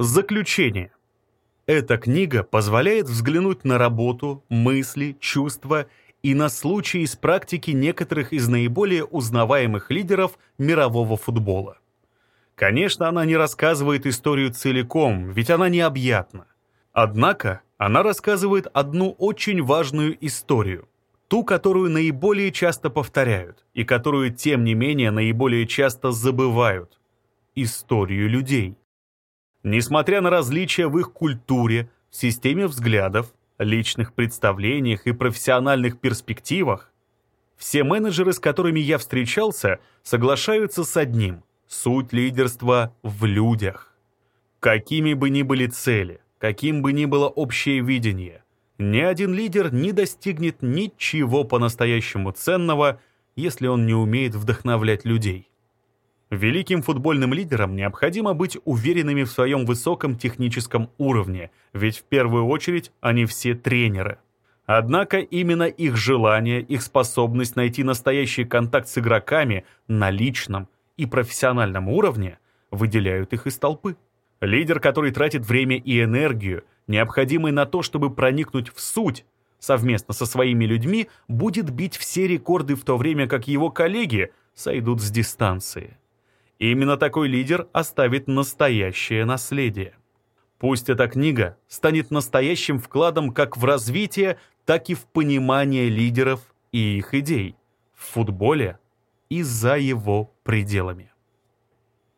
Заключение. Эта книга позволяет взглянуть на работу, мысли, чувства и на случаи из практики некоторых из наиболее узнаваемых лидеров мирового футбола. Конечно, она не рассказывает историю целиком, ведь она необъятна. Однако она рассказывает одну очень важную историю, ту, которую наиболее часто повторяют и которую, тем не менее, наиболее часто забывают – историю людей. Несмотря на различия в их культуре, в системе взглядов, личных представлениях и профессиональных перспективах, все менеджеры, с которыми я встречался, соглашаются с одним – суть лидерства в людях. Какими бы ни были цели, каким бы ни было общее видение, ни один лидер не достигнет ничего по-настоящему ценного, если он не умеет вдохновлять людей. Великим футбольным лидерам необходимо быть уверенными в своем высоком техническом уровне, ведь в первую очередь они все тренеры. Однако именно их желание, их способность найти настоящий контакт с игроками на личном и профессиональном уровне выделяют их из толпы. Лидер, который тратит время и энергию, необходимые на то, чтобы проникнуть в суть, совместно со своими людьми, будет бить все рекорды в то время, как его коллеги сойдут с дистанции. И именно такой лидер оставит настоящее наследие. Пусть эта книга станет настоящим вкладом как в развитие, так и в понимание лидеров и их идей в футболе и за его пределами.